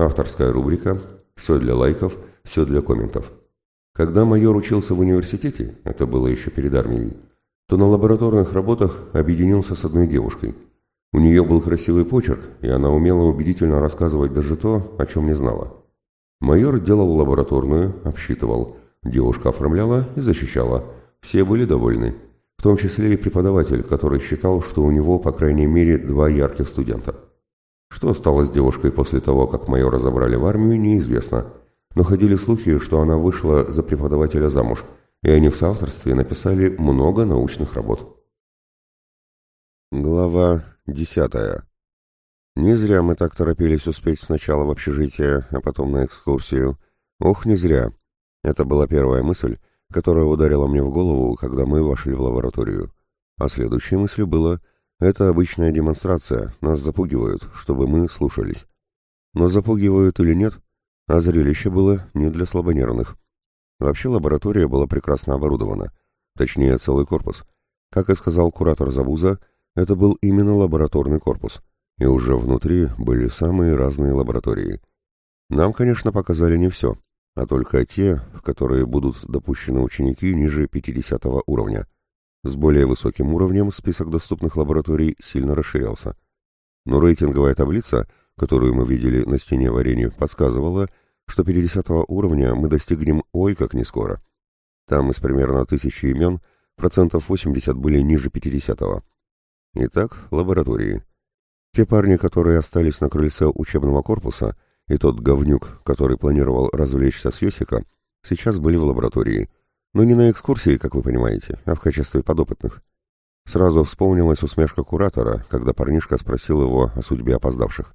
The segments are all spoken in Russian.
Авторская рубрика «Все для лайков, все для комментов». Когда майор учился в университете, это было еще перед армией, то на лабораторных работах объединился с одной девушкой. У нее был красивый почерк, и она умела убедительно рассказывать даже то, о чем не знала. Майор делал лабораторную, обсчитывал, девушка оформляла и защищала. Все были довольны, в том числе и преподаватель, который считал, что у него, по крайней мере, два ярких студента. Что стало с девушкой после того, как майора забрали в армию, неизвестно. Но ходили слухи, что она вышла за преподавателя замуж, и они в соавторстве написали много научных работ. Глава десятая. Не зря мы так торопились успеть сначала в общежитие, а потом на экскурсию. Ох, не зря. Это была первая мысль, которая ударила мне в голову, когда мы вошли в лабораторию. А следующей мыслью было это обычная демонстрация, нас запугивают, чтобы мы слушались. Но запугивают или нет, а зрелище было не для слабонервных. Вообще лаборатория была прекрасно оборудована, точнее целый корпус. Как и сказал куратор Завуза, это был именно лабораторный корпус, и уже внутри были самые разные лаборатории. Нам, конечно, показали не все, а только те, в которые будут допущены ученики ниже 50 уровня – с более высоким уровнем список доступных лабораторий сильно расширялся. Но рейтинговая таблица, которую мы видели на стене в арене, подсказывала, что 50 уровня мы достигнем ой как не скоро. Там из примерно тысячи имен процентов 80 были ниже 50-го. Итак, лаборатории. Те парни, которые остались на крыльце учебного корпуса, и тот говнюк, который планировал развлечься с Йосика, сейчас были в лаборатории – но не на экскурсии, как вы понимаете, а в качестве подопытных. Сразу вспомнилась усмешка куратора, когда парнишка спросил его о судьбе опоздавших.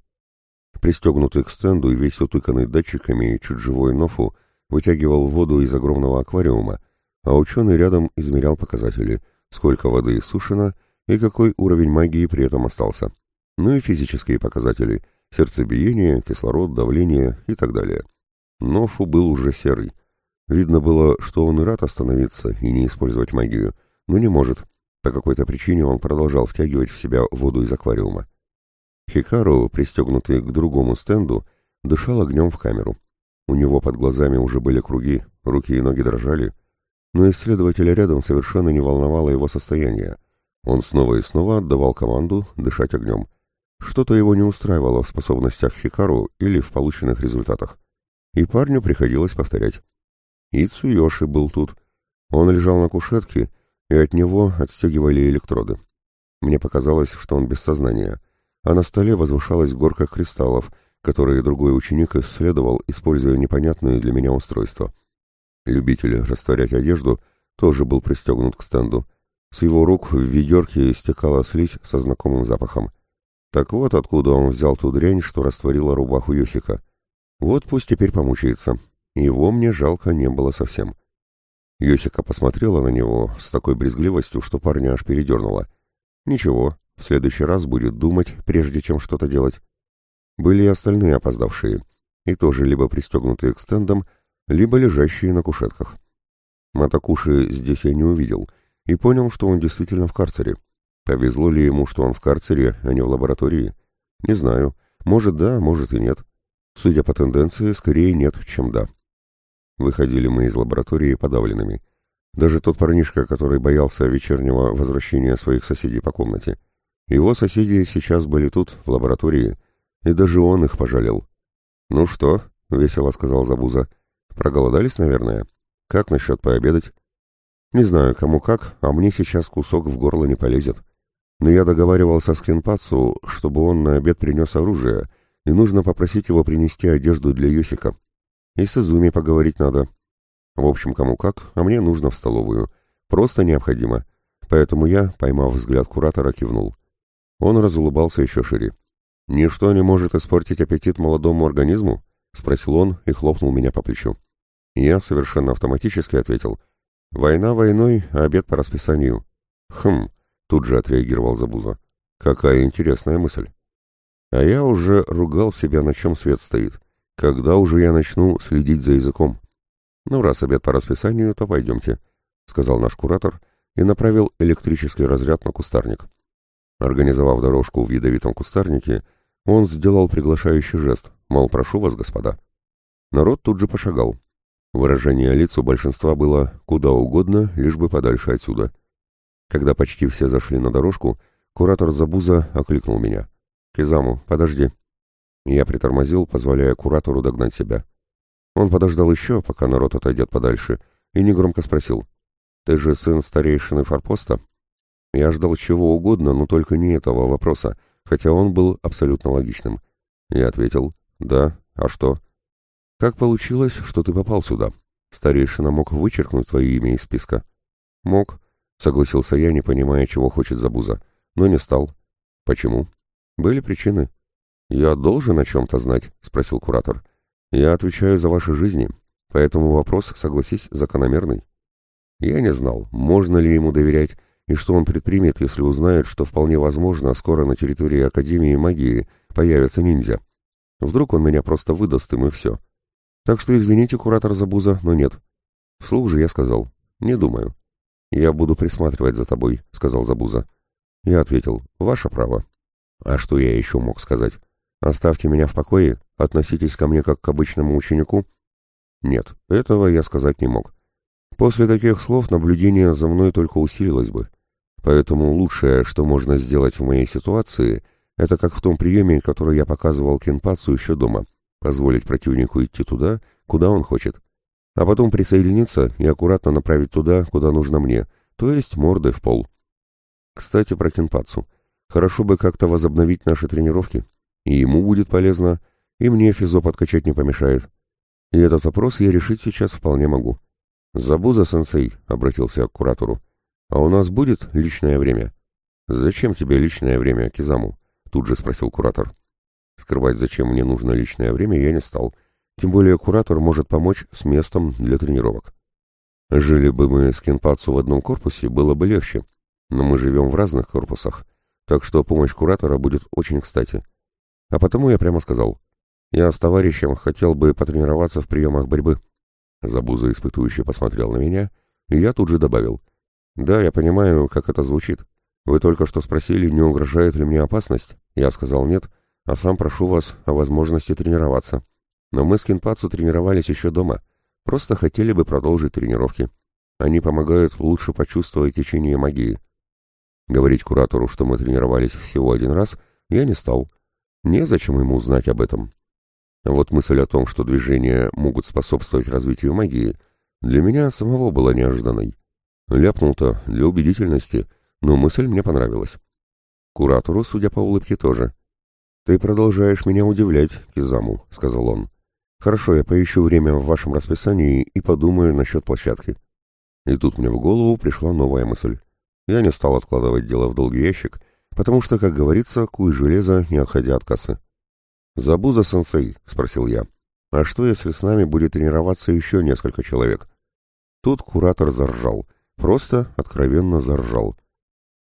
Пристегнутый к стенду и весь утыканный датчиками чуть живой Нофу вытягивал воду из огромного аквариума, а ученый рядом измерял показатели, сколько воды иссушено и какой уровень магии при этом остался. Ну и физические показатели – сердцебиение, кислород, давление и так далее. Нофу был уже серый – Видно было, что он и рад остановиться и не использовать магию, но не может. По какой-то причине он продолжал втягивать в себя воду из аквариума. Хикару, пристегнутый к другому стенду, дышал огнем в камеру. У него под глазами уже были круги, руки и ноги дрожали, но исследователя рядом совершенно не волновало его состояние. Он снова и снова отдавал команду дышать огнем. Что-то его не устраивало в способностях Хикару или в полученных результатах. И парню приходилось повторять. И Цуёши был тут. Он лежал на кушетке, и от него отстегивали электроды. Мне показалось, что он без сознания, а на столе возвышалась горка кристаллов, которые другой ученик исследовал, используя непонятные для меня устройства. Любитель растворять одежду тоже был пристегнут к стенду. С его рук в ведерке стекала слизь со знакомым запахом. Так вот откуда он взял ту дрянь, что растворила рубаху Йосика. Вот пусть теперь помучается, его мне жалко не было совсем. Йосика посмотрела на него с такой брезгливостью, что парня аж передернула. Ничего, в следующий раз будет думать, прежде чем что-то делать. Были и остальные опоздавшие, и тоже либо пристегнутые к стендам, либо лежащие на кушетках. Матакуши здесь я не увидел, и понял, что он действительно в карцере. Повезло ли ему, что он в карцере, а не в лаборатории? Не знаю. Может да, может и нет. Судя по тенденции, скорее нет, чем да. Выходили мы из лаборатории подавленными. Даже тот парнишка, который боялся вечернего возвращения своих соседей по комнате. Его соседи сейчас были тут, в лаборатории, и даже он их пожалел. «Ну что?» — весело сказал Забуза. «Проголодались, наверное? Как насчет пообедать?» «Не знаю, кому как, а мне сейчас кусок в горло не полезет. Но я договаривался с Кенпацу, чтобы он на обед принес оружие, и нужно попросить его принести одежду для Йосика. И с Изуми поговорить надо. В общем, кому как, а мне нужно в столовую. Просто необходимо. Поэтому я, поймав взгляд куратора, кивнул. Он разулыбался еще шире. «Ничто не может испортить аппетит молодому организму?» — спросил он и хлопнул меня по плечу. Я совершенно автоматически ответил. «Война войной, а обед по расписанию». «Хм», — тут же отреагировал Забуза. «Какая интересная мысль». А я уже ругал себя, на чем свет стоит. Когда уже я начну следить за языком? Ну, раз обед по расписанию, то пойдемте, — сказал наш куратор и направил электрический разряд на кустарник. Организовав дорожку в ядовитом кустарнике, Он сделал приглашающий жест, мол, прошу вас, господа. Народ тут же пошагал. Выражение лиц у большинства было куда угодно, лишь бы подальше отсюда. Когда почти все зашли на дорожку, куратор Забуза окликнул меня. «Кизаму, подожди». Я притормозил, позволяя куратору догнать себя. Он подождал еще, пока народ отойдет подальше, и негромко спросил. «Ты же сын старейшины форпоста?» Я ждал чего угодно, но только не этого вопроса, хотя он был абсолютно логичным. Я ответил «Да, а что?» «Как получилось, что ты попал сюда? Старейшина мог вычеркнуть твое имя из списка?» «Мог», — согласился я, не понимая, чего хочет Забуза, но не стал. «Почему?» «Были причины». «Я должен о чем-то знать?» — спросил куратор. «Я отвечаю за ваши жизни, поэтому вопрос, согласись, закономерный». Я не знал, можно ли ему доверять, и что он предпримет, если узнает, что вполне возможно скоро на территории Академии магии появится ниндзя. Вдруг он меня просто выдаст им и все. Так что извините, куратор Забуза, но нет. Вслух же я сказал, не думаю. «Я буду присматривать за тобой», — сказал Забуза. Я ответил, «Ваше право». А что я еще мог сказать? Оставьте меня в покое, относитесь ко мне как к обычному ученику? Нет, этого я сказать не мог. После таких слов наблюдение за мной только усилилось бы. Поэтому лучшее, что можно сделать в моей ситуации, это как в том приеме, который я показывал Кенпацу еще дома, позволить противнику идти туда, куда он хочет, а потом присоединиться и аккуратно направить туда, куда нужно мне, то есть мордой в пол. Кстати, про Кенпацу. Хорошо бы как-то возобновить наши тренировки. И ему будет полезно, и мне физо подкачать не помешает. И этот вопрос я решить сейчас вполне могу. «Забуза-сенсей», — обратился я к куратору, — «а у нас будет личное время?» «Зачем тебе личное время, Кизаму?» — тут же спросил куратор. Скрывать, зачем мне нужно личное время, я не стал. Тем более куратор может помочь с местом для тренировок. Жили бы мы с Кенпацу в одном корпусе, было бы легче. Но мы живем в разных корпусах, так что помощь куратора будет очень кстати. А потому я прямо сказал, я с товарищем хотел бы потренироваться в приемах борьбы. Забуза испытующе посмотрел на меня, и я тут же добавил. «Да, я понимаю, как это звучит. Вы только что спросили, не угрожает ли мне опасность. Я сказал нет, а сам прошу вас о возможности тренироваться. Но мы с Кинпацу тренировались еще дома. Просто хотели бы продолжить тренировки. Они помогают лучше почувствовать течение магии. Говорить куратору, что мы тренировались всего один раз, я не стал. Незачем ему знать об этом. Вот мысль о том, что движения могут способствовать развитию магии, для меня самого была неожиданной. Ляпнул-то для убедительности, но мысль мне понравилась. Куратору, судя по улыбке, тоже. «Ты продолжаешь меня удивлять, Кизаму», — сказал он. «Хорошо, я поищу время в вашем расписании и подумаю насчет площадки». И тут мне в голову пришла новая мысль. Я не стал откладывать дело в долгий ящик, потому что, как говорится, куй железо, не отходя от кассы. «Забуза-сенсей», — спросил я, — «а что, если с нами будет тренироваться еще несколько человек?» Тут куратор заржал, просто откровенно заржал.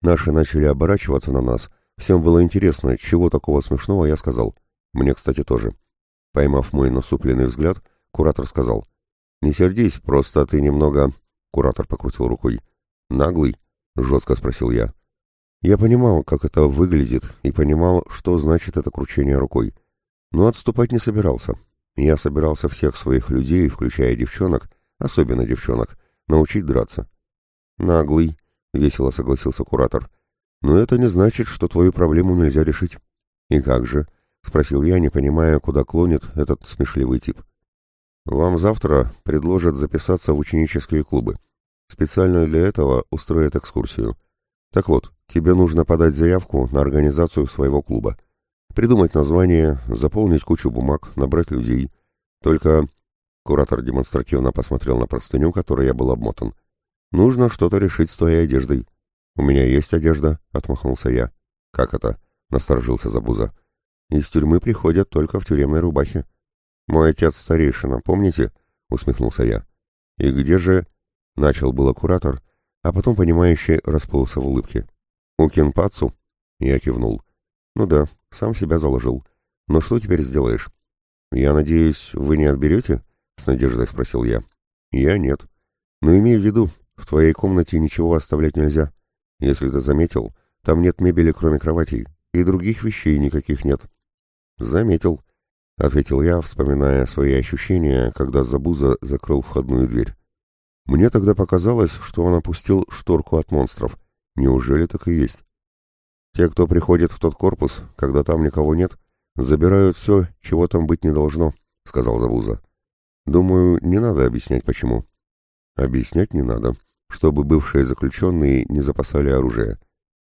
Наши начали оборачиваться на нас. Всем было интересно, чего такого смешного я сказал. Мне, кстати, тоже. Поймав мой насупленный взгляд, куратор сказал, «Не сердись, просто ты немного...» Куратор покрутил рукой. «Наглый?» — жестко спросил я. Я понимал, как это выглядит, и понимал, что значит это кручение рукой. Но отступать не собирался. Я собирался всех своих людей, включая девчонок, особенно девчонок, научить драться. «Наглый», — весело согласился куратор. «Но это не значит, что твою проблему нельзя решить». «И как же?» — спросил я, не понимая, куда клонит этот смешливый тип. «Вам завтра предложат записаться в ученические клубы. Специально для этого устроят экскурсию. Так вот, тебе нужно подать заявку на организацию своего клуба. Придумать название, заполнить кучу бумаг, набрать людей. Только... Куратор демонстративно посмотрел на простыню, которой я был обмотан. Нужно что-то решить с твоей одеждой. У меня есть одежда, отмахнулся я. Как это? Насторожился Забуза. Из тюрьмы приходят только в тюремной рубахе. Мой отец старейшина, помните? Усмехнулся я. И где же... Начал было куратор, а потом, понимающий, расплылся в улыбке. «У Кенпацу?» Я кивнул. «Ну да, сам себя заложил. Но что теперь сделаешь?» «Я надеюсь, вы не отберете?» — с надеждой спросил я. «Я нет. Но имей в виду, в твоей комнате ничего оставлять нельзя. Если ты заметил, там нет мебели, кроме кроватей, и других вещей никаких нет. Заметил, — ответил я, вспоминая свои ощущения, когда Забуза закрыл входную дверь. Мне тогда показалось, что он опустил шторку от монстров. Неужели так и есть? Те, кто приходит в тот корпус, когда там никого нет, забирают все, чего там быть не должно, — сказал Забуза. Думаю, не надо объяснять, почему. Объяснять не надо, чтобы бывшие заключенные не запасали оружие.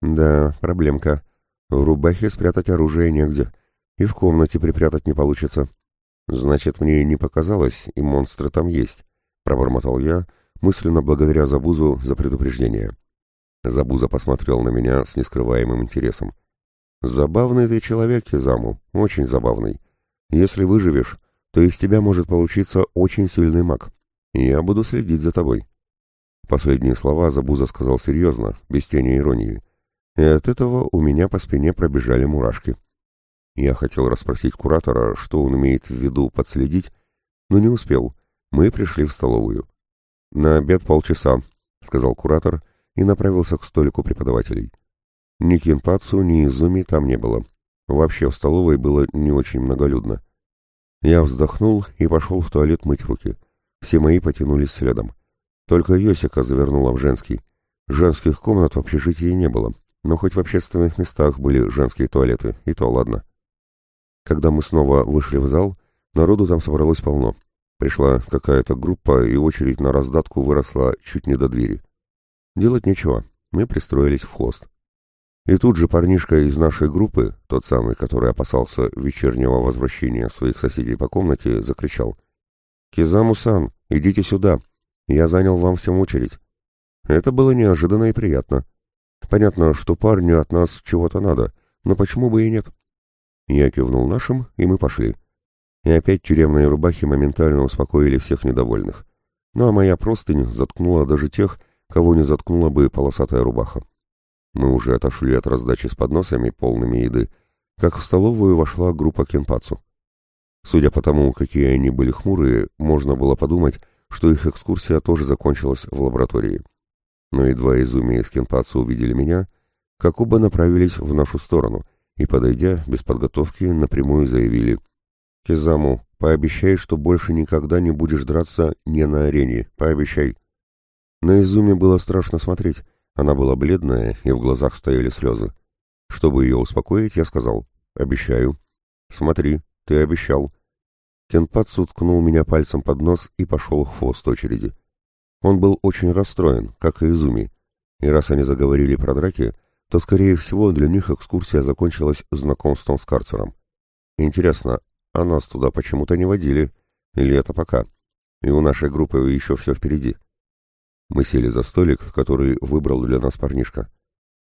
Да, проблемка. В рубахе спрятать оружие негде, и в комнате припрятать не получится. Значит, мне не показалось, и монстры там есть, — пробормотал я, мысленно благодаря Забузу за предупреждение. Забуза посмотрел на меня с нескрываемым интересом. «Забавный ты человек, Кизаму, очень забавный. Если выживешь, то из тебя может получиться очень сильный маг. Я буду следить за тобой». Последние слова Забуза сказал серьезно, без тени иронии. И от этого у меня по спине пробежали мурашки. Я хотел расспросить куратора, что он имеет в виду подследить, но не успел. Мы пришли в столовую. «На обед полчаса», — сказал куратор и направился к столику преподавателей. Ни Кинпацу, ни Изуми там не было. Вообще в столовой было не очень многолюдно. Я вздохнул и пошел в туалет мыть руки. Все мои потянулись следом. Только Йосика завернула в женский. Женских комнат в общежитии не было, но хоть в общественных местах были женские туалеты, и то ладно. Когда мы снова вышли в зал, народу там собралось полно. Пришла какая-то группа, и очередь на раздатку выросла чуть не до двери. Делать нечего, мы пристроились в хост. И тут же парнишка из нашей группы, тот самый, который опасался вечернего возвращения своих соседей по комнате, закричал. «Кизаму-сан, идите сюда, я занял вам всем очередь». Это было неожиданно и приятно. Понятно, что парню от нас чего-то надо, но почему бы и нет? Я кивнул нашим, и мы пошли. И опять тюремные рубахи моментально успокоили всех недовольных. Ну а моя простынь заткнула даже тех, кого не заткнула бы полосатая рубаха. Мы уже отошли от раздачи с подносами, полными еды, как в столовую вошла группа кенпацу. Судя по тому, какие они были хмурые, можно было подумать, что их экскурсия тоже закончилась в лаборатории. Но едва Изуми и Скенпацу увидели меня, как оба направились в нашу сторону — и, подойдя, без подготовки, напрямую заявили «Кизаму, пообещай, что больше никогда не будешь драться не на арене, пообещай». На Изуме было страшно смотреть, она была бледная, и в глазах стояли слезы. Чтобы ее успокоить, я сказал «Обещаю». «Смотри, ты обещал». Кенпацу ткнул меня пальцем под нос и пошел в хвост очереди. Он был очень расстроен, как и Изуми, и раз они заговорили про драки, то, скорее всего, для них экскурсия закончилась знакомством с карцером. Интересно, а нас туда почему-то не водили? Или это пока? И у нашей группы еще все впереди. Мы сели за столик, который выбрал для нас парнишка.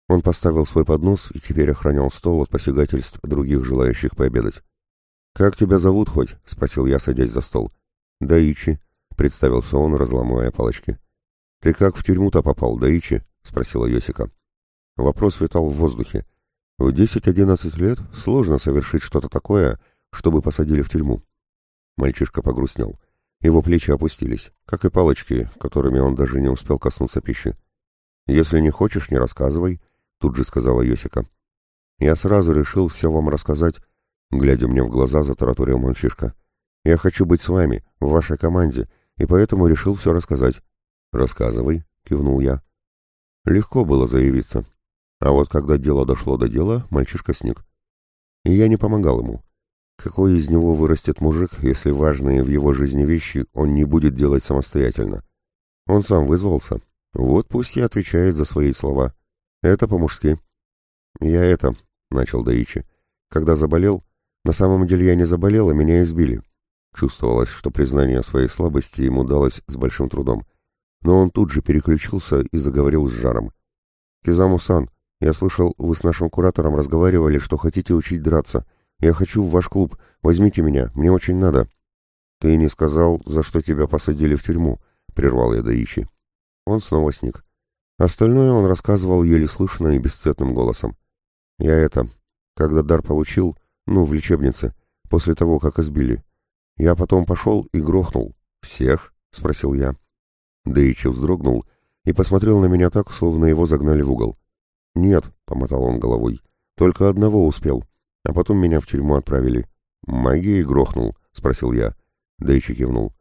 Он поставил свой поднос и теперь охранял стол от посягательств других желающих пообедать. «Как тебя зовут хоть?» — спросил я, садясь за стол. «Даичи», — представился он, разломывая палочки. «Ты как в тюрьму-то попал, Даичи?» — спросила Йосика. Вопрос витал в воздухе. В 10-11 лет сложно совершить что-то такое, чтобы посадили в тюрьму. Мальчишка погрустнел. Его плечи опустились, как и палочки, которыми он даже не успел коснуться пищи. «Если не хочешь, не рассказывай», — тут же сказала Йосика. «Я сразу решил все вам рассказать», — глядя мне в глаза, затараторил мальчишка. «Я хочу быть с вами, в вашей команде, и поэтому решил все рассказать». «Рассказывай», — кивнул я. Легко было заявиться. А вот когда дело дошло до дела, мальчишка сник. И я не помогал ему. Какой из него вырастет мужик, если важные в его жизни вещи он не будет делать самостоятельно? Он сам вызвался. Вот пусть и отвечает за свои слова. Это по-мужски. Я это, — начал Даичи. Когда заболел, на самом деле я не заболел, а меня избили. Чувствовалось, что признание своей слабости ему далось с большим трудом. Но он тут же переключился и заговорил с жаром. «Кизаму-сан, я слышал, вы с нашим куратором разговаривали, что хотите учить драться. Я хочу в ваш клуб. Возьмите меня, мне очень надо». «Ты не сказал, за что тебя посадили в тюрьму», — прервал я Даичи. Он снова сник. Остальное он рассказывал еле слышно и бесцветным голосом. «Я это... Когда дар получил, ну, в лечебнице, после того, как избили. Я потом пошел и грохнул. Всех?» — спросил я. Даичи вздрогнул и посмотрел на меня так, словно его загнали в угол. «Нет», — помотал он головой, — «только одного успел. А потом меня в тюрьму отправили. «Магией грохнул?» — спросил я. Дэйчи кивнул.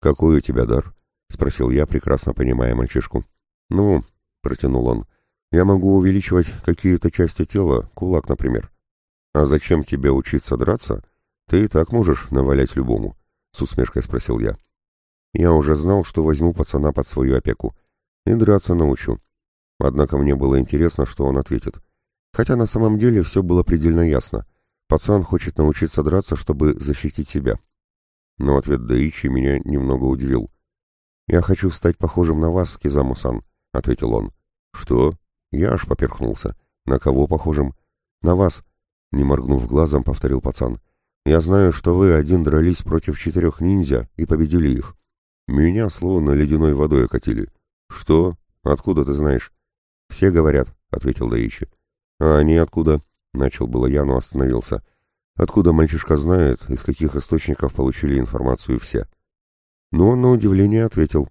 «Какой у тебя дар?» — спросил я, прекрасно понимая мальчишку. «Ну», — протянул он, — «я могу увеличивать какие-то части тела, кулак, например». «А зачем тебе учиться драться? Ты и так можешь навалять любому», — с усмешкой спросил я. Я уже знал, что возьму пацана под свою опеку. И драться научу. Однако мне было интересно, что он ответит. Хотя на самом деле все было предельно ясно. Пацан хочет научиться драться, чтобы защитить себя. Но ответ Даичи меня немного удивил. «Я хочу стать похожим на вас, Кизаму-сан», — ответил он. «Что?» Я аж поперхнулся. «На кого похожим?» «На вас», — не моргнув глазом, повторил пацан. «Я знаю, что вы один дрались против четырех ниндзя и победили их. Меня словно ледяной водой окатили. Что? Откуда ты знаешь? Все говорят, ответил Даичи. А они откуда? Начал было я, но остановился. Откуда мальчишка знает, из каких источников получили информацию все? Но он на удивление ответил.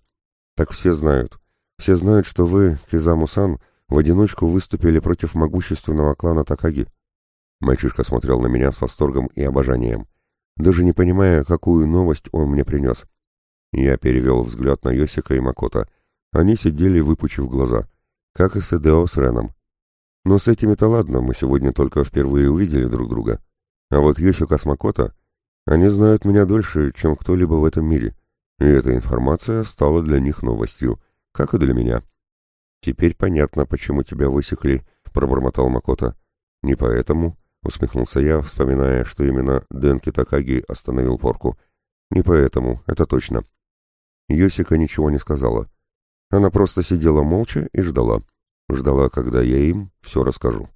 Так все знают. Все знают, что вы, Кизаму-сан, в одиночку выступили против могущественного клана Такаги. Мальчишка смотрел на меня с восторгом и обожанием, даже не понимая, какую новость он мне принес. Я перевел взгляд на Йосика и Макота. Они сидели, выпучив глаза, как и Седео с Реном. Но с этими-то ладно, мы сегодня только впервые увидели друг друга. А вот Йосика с они знают меня дольше, чем кто-либо в этом мире. И эта информация стала для них новостью, как и для меня. «Теперь понятно, почему тебя высекли», — пробормотал Макота. «Не поэтому», — усмехнулся я, вспоминая, что именно Денки Такаги остановил порку. «Не поэтому, это точно. Йосика ничего не сказала. Она просто сидела молча и ждала. Ждала, когда я им все расскажу.